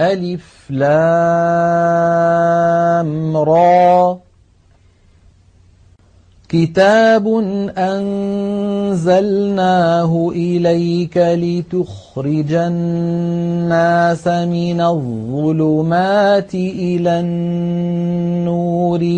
ألف لام را. كتاب أنزلناه إليك لتخرج الناس من الظلمات إلى النور.